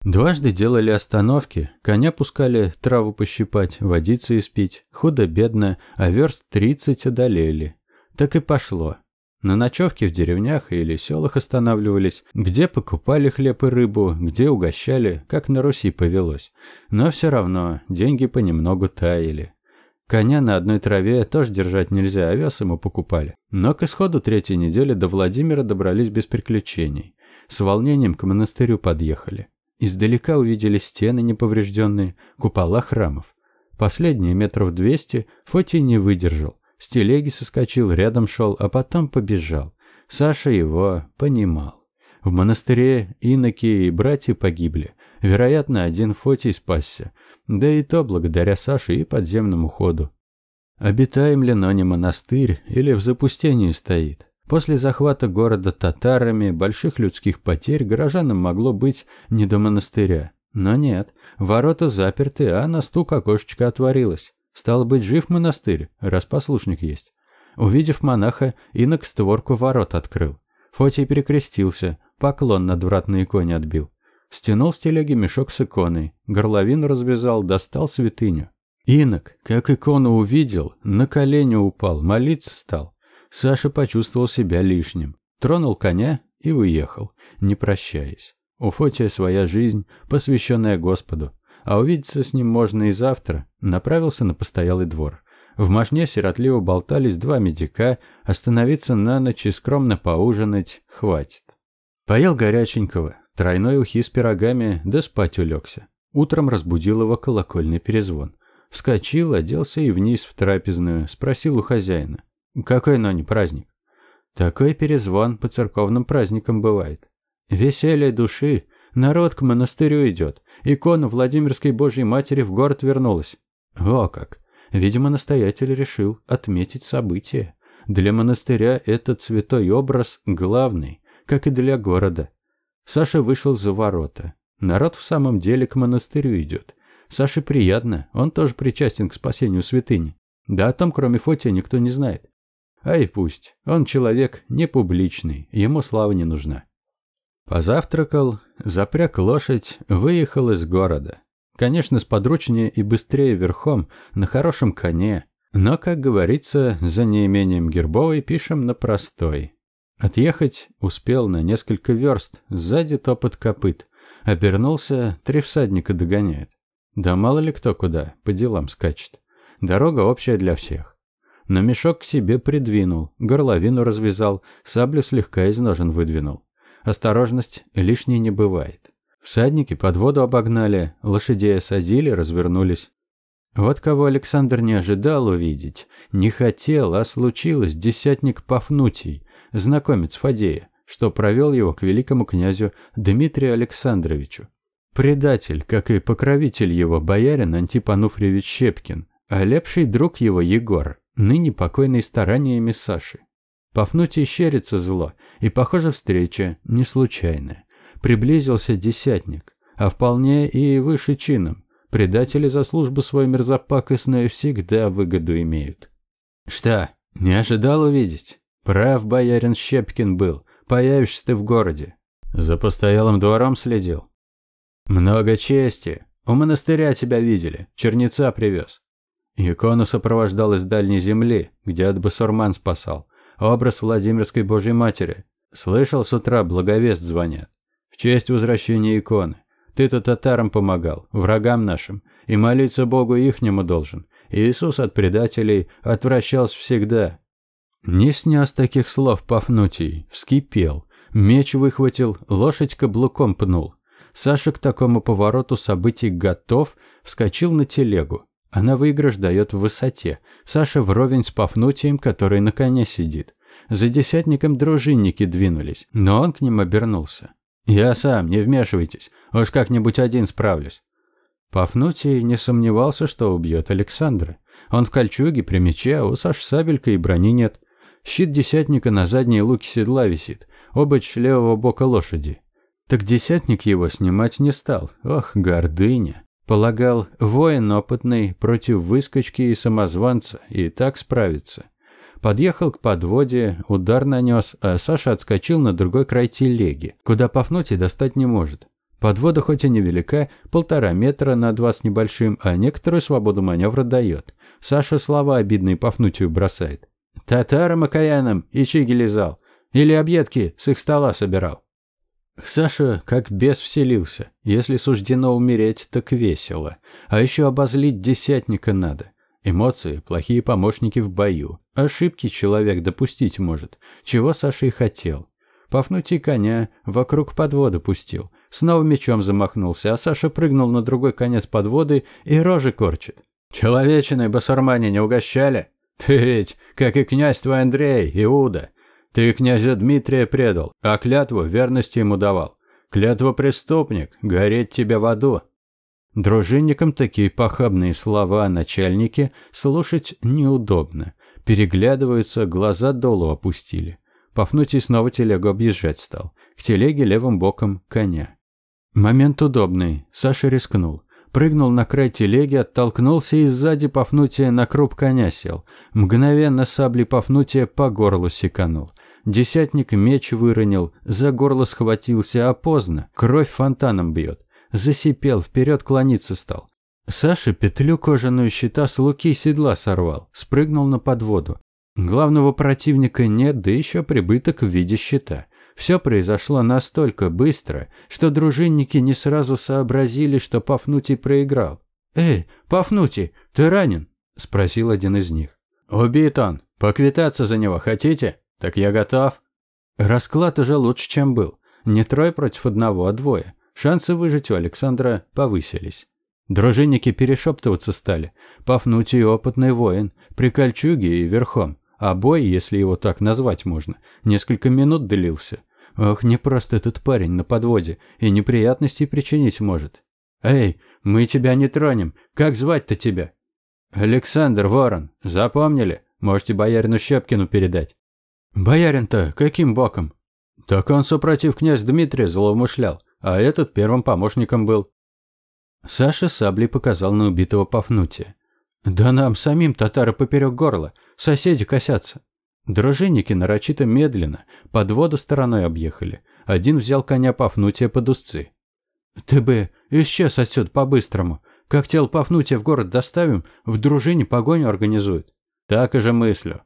Дважды делали остановки, коня пускали траву пощипать, водиться испить. Худо-бедно, а верст тридцать одолели. Так и пошло. На ночевке в деревнях или селах останавливались, где покупали хлеб и рыбу, где угощали, как на Руси повелось. Но все равно деньги понемногу таяли. Коня на одной траве тоже держать нельзя, овес ему покупали. Но к исходу третьей недели до Владимира добрались без приключений. С волнением к монастырю подъехали. Издалека увидели стены неповрежденные, купола храмов. Последние метров двести Фотий не выдержал. С телеги соскочил, рядом шел, а потом побежал. Саша его понимал. В монастыре иноки и братья погибли. Вероятно, один Фотий спасся. Да и то благодаря Саше и подземному ходу. Обитаем ли, но не монастырь, или в запустении стоит? После захвата города татарами, больших людских потерь горожанам могло быть не до монастыря. Но нет, ворота заперты, а на стук окошечко отворилось. Стало быть, жив монастырь, раз послушник есть. Увидев монаха, инок створку ворот открыл. Фотий перекрестился, поклон над вратной иконе отбил. Стянул с телеги мешок с иконой, горловину развязал, достал святыню. Инок, как икону увидел, на колени упал, молиться стал. Саша почувствовал себя лишним, тронул коня и уехал, не прощаясь. У Фотия своя жизнь, посвященная Господу, а увидеться с ним можно и завтра, направился на постоялый двор. В мошне сиротливо болтались два медика, остановиться на ночь и скромно поужинать хватит. Поел горяченького, тройной ухи с пирогами, да спать улегся. Утром разбудил его колокольный перезвон. Вскочил, оделся и вниз в трапезную, спросил у хозяина. Какой, но не праздник? Такой перезвон по церковным праздникам бывает. Веселье души, народ к монастырю идет. Икона Владимирской Божьей Матери в город вернулась. О как! Видимо, настоятель решил отметить событие. Для монастыря этот святой образ главный, как и для города. Саша вышел за ворота. Народ в самом деле к монастырю идет. Саше приятно, он тоже причастен к спасению святыни. Да о том, кроме Фотия, никто не знает. Ай пусть, он человек не публичный, ему слава не нужна. Позавтракал, запряг лошадь, выехал из города. Конечно, сподручнее и быстрее верхом, на хорошем коне, но, как говорится, за неимением гербовой пишем на простой. Отъехать успел на несколько верст, сзади топот копыт. Обернулся, три всадника догоняет. Да мало ли кто куда, по делам скачет. Дорога общая для всех. На мешок к себе придвинул, горловину развязал, саблю слегка из ножен выдвинул. Осторожность лишней не бывает. Всадники под воду обогнали, лошадей осадили, развернулись. Вот кого Александр не ожидал увидеть, не хотел, а случилось десятник Пафнутий, знакомец Фадея, что провел его к великому князю Дмитрию Александровичу. Предатель, как и покровитель его, боярин Антип Ануфриевич Щепкин, а лепший друг его Егор, ныне покойный стараниями Саши. Пафнутий щерится зло, и, похоже, встреча не случайная. Приблизился десятник, а вполне и выше чином. Предатели за службу свою мерзопакостную всегда выгоду имеют. Что, не ожидал увидеть? Прав боярин Щепкин был, появишься ты в городе. За постоялым двором следил. Много чести. У монастыря тебя видели, черница привез. Икона сопровождал из дальней земли, где от спасал. Образ Владимирской Божьей Матери. Слышал, с утра благовест звонят. В честь возвращения иконы. Ты-то татарам помогал, врагам нашим, и молиться Богу ихнему должен. Иисус от предателей отвращался всегда. Не снес таких слов Пафнутий, вскипел, меч выхватил, лошадь каблуком пнул. Саша к такому повороту событий готов, вскочил на телегу. А на выигрыш дает в высоте. Саша вровень с Пафнутием, который на коне сидит. За десятником дружинники двинулись, но он к ним обернулся. «Я сам, не вмешивайтесь, уж как-нибудь один справлюсь». Пафнутий не сомневался, что убьет Александра. Он в кольчуге, при мече, а у Саши сабелька и брони нет. Щит десятника на задней луке седла висит, обыч левого бока лошади. Так десятник его снимать не стал. Ох, гордыня. Полагал, воин опытный против выскочки и самозванца и так справится. Подъехал к подводе, удар нанес, а Саша отскочил на другой край телеги, куда Пафнутий достать не может. Подвода хоть и невелика, полтора метра на два с небольшим, а некоторую свободу маневра дает. Саша слова обидные Пафнутию бросает. «Татарам окаянам и чиги лизал. Или объедки с их стола собирал». Саша как бес вселился. Если суждено умереть, так весело. А еще обозлить десятника надо. Эмоции – плохие помощники в бою. Ошибки человек допустить может. Чего Саша и хотел. Пафнутий коня вокруг подвода пустил. Снова мечом замахнулся, а Саша прыгнул на другой конец подводы и рожи корчит. «Человечиной басармане не угощали? Ты ведь, как и князь твой Андрей, Иуда. Ты князя Дмитрия предал, а клятву верности ему давал. Клятва преступник, гореть тебе в аду. Дружинникам такие похабные слова о начальнике слушать неудобно. Переглядываются, глаза долу опустили. Пафнутий снова телегу объезжать стал. К телеге левым боком коня. Момент удобный. Саша рискнул. Прыгнул на край телеги, оттолкнулся и сзади Пафнутия на круп коня сел. Мгновенно сабли Пафнутия по горлу секанул. Десятник меч выронил, за горло схватился, а поздно. Кровь фонтаном бьет засипел, вперед клониться стал. Саша петлю кожаную щита с луки седла сорвал, спрыгнул на подводу. Главного противника нет, да еще прибыток в виде щита. Все произошло настолько быстро, что дружинники не сразу сообразили, что Пафнутий проиграл. «Эй, Пафнутий, ты ранен?» – спросил один из них. «Убит он. Поквитаться за него хотите? Так я готов». Расклад уже лучше, чем был. Не трое против одного, а двое. Шансы выжить у Александра повысились. Дружинники перешептываться стали. Пафнутий опытный воин, при кольчуге и верхом. А бой, если его так назвать можно, несколько минут длился. Ох, не просто этот парень на подводе, и неприятностей причинить может. «Эй, мы тебя не тронем. Как звать-то тебя?» «Александр Ворон. Запомнили? Можете боярину Щепкину передать». «Боярин-то каким боком?» «Так он супротив князь Дмитрия злоумышлял а этот первым помощником был. Саша саблей показал на убитого Пафнутия. «Да нам самим татары поперек горла, соседи косятся». Дружинники нарочито медленно, под воду стороной объехали. Один взял коня Пафнутия под узцы. «Ты бы исчез отсюда по-быстрому. Как тело Пафнутия в город доставим, в дружине погоню организуют». «Так и же мыслю».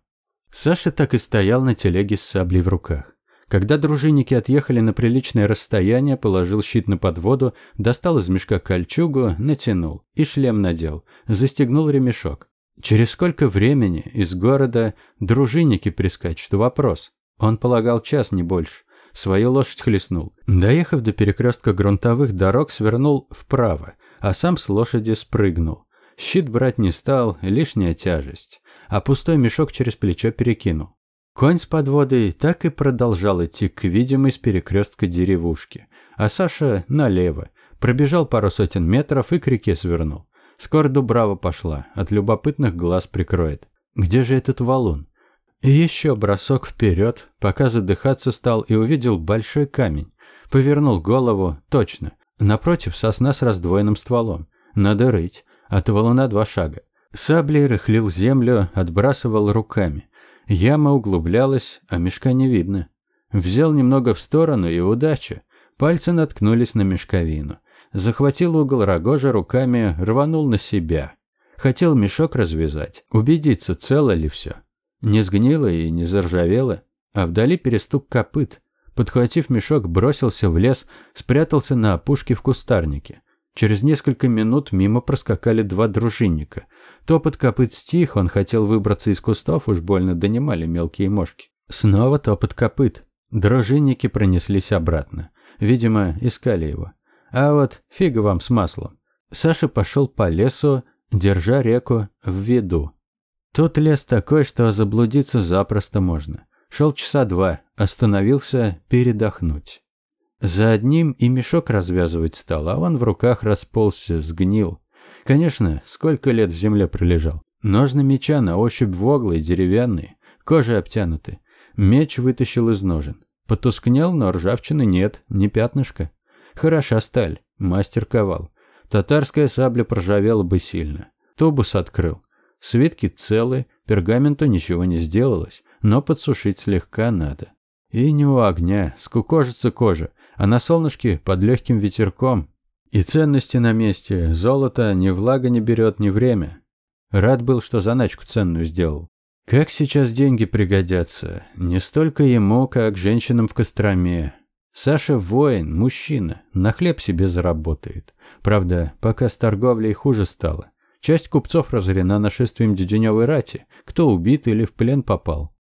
Саша так и стоял на телеге с саблей в руках. Когда дружинники отъехали на приличное расстояние, положил щит на подводу, достал из мешка кольчугу, натянул и шлем надел, застегнул ремешок. Через сколько времени из города дружинники прискачут? Вопрос. Он полагал час, не больше. Свою лошадь хлестнул. Доехав до перекрестка грунтовых дорог, свернул вправо, а сам с лошади спрыгнул. Щит брать не стал, лишняя тяжесть. А пустой мешок через плечо перекинул. Конь с подводой так и продолжал идти к видимой с перекрестка деревушки, а Саша налево, пробежал пару сотен метров и к реке свернул. Скоро Дубрава пошла, от любопытных глаз прикроет. Где же этот валун? И еще бросок вперед, пока задыхаться стал и увидел большой камень. Повернул голову, точно. Напротив сосна с раздвоенным стволом. Надо рыть. От валуна два шага. Саблей рыхлил землю, отбрасывал руками. Яма углублялась, а мешка не видно. Взял немного в сторону и удача. Пальцы наткнулись на мешковину. Захватил угол рогожа руками, рванул на себя. Хотел мешок развязать, убедиться, цело ли все. Не сгнило и не заржавело, а вдали перестук копыт. Подхватив мешок, бросился в лес, спрятался на опушке в кустарнике. Через несколько минут мимо проскакали два дружинника. Топот копыт стих, он хотел выбраться из кустов, уж больно донимали мелкие мошки. Снова топот копыт. Дружинники пронеслись обратно. Видимо, искали его. А вот фига вам с маслом. Саша пошел по лесу, держа реку в виду. Тут лес такой, что заблудиться запросто можно. Шел часа два, остановился передохнуть. За одним и мешок развязывать стал, а он в руках расползся, сгнил. Конечно, сколько лет в земле пролежал. Ножны меча на ощупь воглые, деревянные, кожей обтянуты. Меч вытащил из ножен. Потускнел, но ржавчины нет, ни пятнышка. Хороша сталь, мастер ковал. Татарская сабля проржавела бы сильно. Тубус открыл. Свитки целы, пергаменту ничего не сделалось, но подсушить слегка надо. И не у огня, скукожится кожа, а на солнышке под легким ветерком. И ценности на месте, золото ни влага не берет, ни время. Рад был, что заначку ценную сделал. Как сейчас деньги пригодятся? Не столько ему, как женщинам в Костроме. Саша воин, мужчина, на хлеб себе заработает. Правда, пока с торговлей хуже стало. Часть купцов разорена нашествием Деденевой рати, кто убит или в плен попал.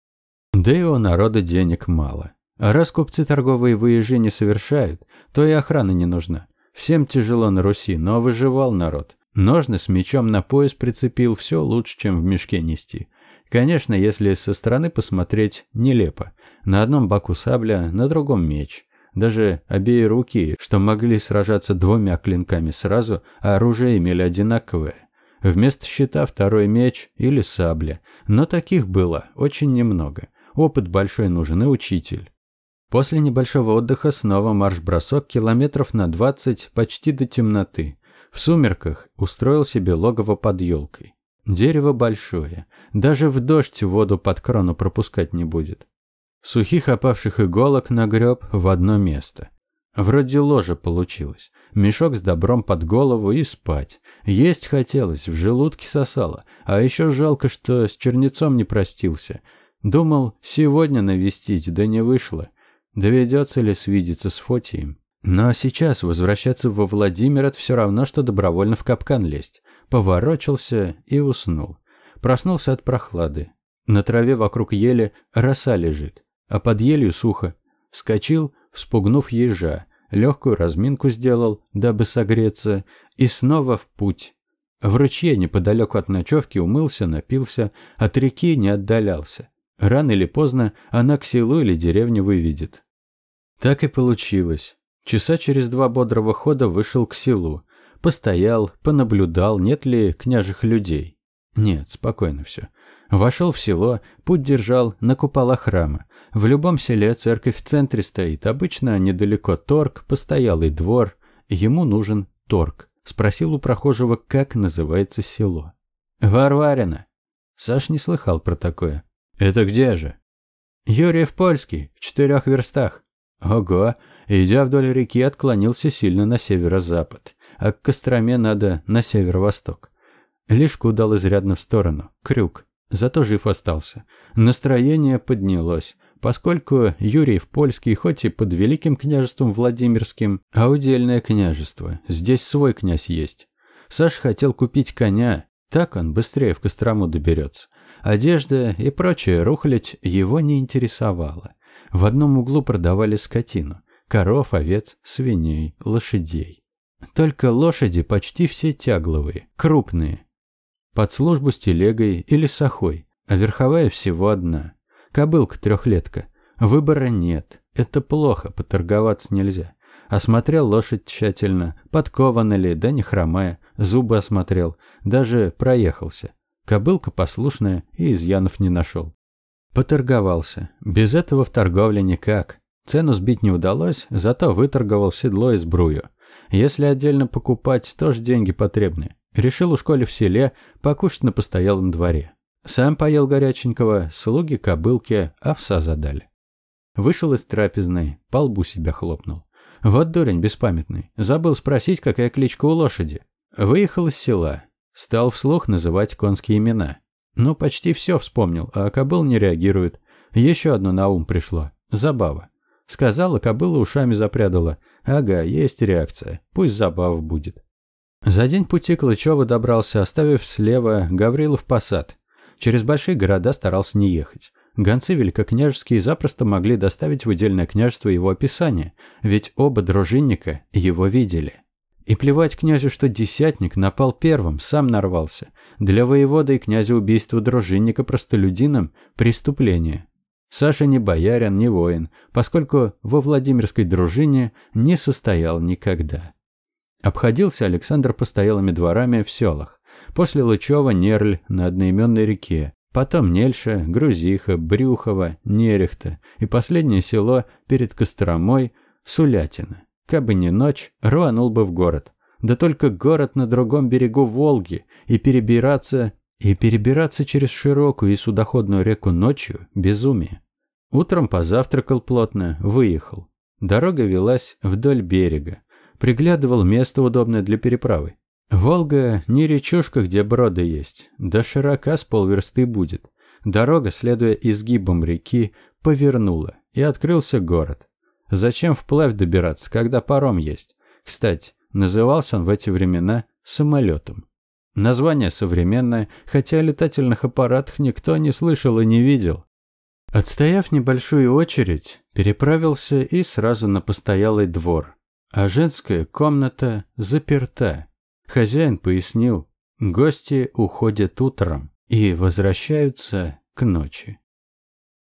Да и у народа денег мало. А раз купцы торговые выезжи не совершают, то и охрана не нужна. Всем тяжело на Руси, но выживал народ. Ножны с мечом на пояс прицепил, все лучше, чем в мешке нести. Конечно, если со стороны посмотреть, нелепо. На одном боку сабля, на другом меч. Даже обеи руки, что могли сражаться двумя клинками сразу, а оружие имели одинаковое. Вместо щита второй меч или сабля. Но таких было очень немного. Опыт большой нужен и учитель. После небольшого отдыха снова марш-бросок километров на 20 почти до темноты. В сумерках устроил себе логово под елкой. Дерево большое, даже в дождь воду под крону пропускать не будет. Сухих опавших иголок нагреб в одно место. Вроде ложа получилось. Мешок с добром под голову и спать. Есть хотелось, в желудке сосало. А еще жалко, что с чернецом не простился. Думал, сегодня навестить, да не вышло. Доведется ли свидеться с Фотием? Но сейчас возвращаться во Владимир это все равно, что добровольно в капкан лезть. Поворочился и уснул. Проснулся от прохлады. На траве вокруг ели роса лежит, а под елью сухо. Вскочил, вспугнув ежа, легкую разминку сделал, дабы согреться, и снова в путь. В ручье неподалеку от ночевки умылся, напился, от реки не отдалялся. Рано или поздно она к селу или деревне выведет. Так и получилось. Часа через два бодрого хода вышел к селу. Постоял, понаблюдал, нет ли княжих людей. Нет, спокойно все. Вошел в село, путь держал на купола храма. В любом селе церковь в центре стоит. Обычно недалеко торг, постоялый двор. Ему нужен торг. Спросил у прохожего, как называется село. Варварина. Саш не слыхал про такое. Это где же? Юрьев Польский, в четырех верстах. Ого, идя вдоль реки, отклонился сильно на северо-запад, а к Костроме надо на северо-восток. Лишку дал изрядно в сторону, крюк, зато жив остался. Настроение поднялось. Поскольку Юрьев Польский хоть и под Великим княжеством Владимирским, а удельное княжество, здесь свой князь есть. Саш хотел купить коня, так он быстрее в Кострому доберется. Одежда и прочая рухлядь его не интересовала. В одном углу продавали скотину – коров, овец, свиней, лошадей. Только лошади почти все тягловые, крупные. Под службу с телегой или сахой, а верховая всего одна. Кобылка-трехлетка. Выбора нет. Это плохо, поторговаться нельзя. Осмотрел лошадь тщательно, подкована ли, да не хромая, зубы осмотрел, даже проехался. Кобылка послушная и изъянов не нашел. Поторговался. Без этого в торговле никак. Цену сбить не удалось, зато выторговал седло и сбрую. Если отдельно покупать, тоже деньги потребны. Решил у школе в селе покушать на постоялом дворе. Сам поел горяченького, слуги кобылки овса задали. Вышел из трапезной, по лбу себя хлопнул. Вот дурень беспамятный, забыл спросить, какая кличка у лошади. Выехал из села, стал вслух называть конские имена. Ну, почти все вспомнил, а кобыл не реагирует. Еще одно на ум пришло. Забава. Сказала, кобыла ушами запрядала. Ага, есть реакция. Пусть забава будет. За день пути Клычева добрался, оставив слева Гаврилов посад. Через большие города старался не ехать. Гонцы великокняжеские запросто могли доставить в отдельное княжество его описание, ведь оба дружинника его видели. И плевать князю, что десятник напал первым, сам нарвался. Для воевода и князя убийство дружинника простолюдином – преступление. Саша не боярин, не воин, поскольку во Владимирской дружине не состоял никогда. Обходился Александр постоялыми дворами в селах. После Лычева – Нерль на одноименной реке, потом Нельша, Грузиха, Брюхово, Нерехта и последнее село перед Костромой – Сулятина. Кабы не ночь, рванул бы в город. Да только город на другом берегу Волги, и перебираться, и перебираться через широкую и судоходную реку ночью – безумие. Утром позавтракал плотно, выехал. Дорога велась вдоль берега. Приглядывал место удобное для переправы. Волга не речушка, где броды есть, да широка с полверсты будет. Дорога, следуя изгибам реки, повернула, и открылся город. Зачем вплавь добираться, когда паром есть? Кстати, назывался он в эти времена самолетом. Название современное, хотя о летательных аппаратах никто не слышал и не видел. Отстояв небольшую очередь, переправился и сразу на постоялый двор. А женская комната заперта. Хозяин пояснил, гости уходят утром и возвращаются к ночи.